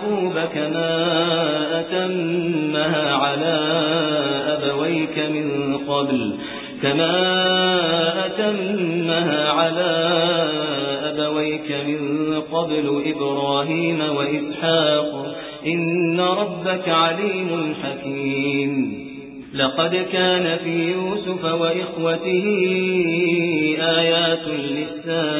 يعقوب كما أتمها على أبويك من قبل كما أتمها على أبويك من قبل إبراهيم وإسحاق إن ربك عليم حكيم. لقد كان في يوسف وإخوته آيات للسائلين إذ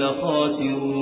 لخاسرون.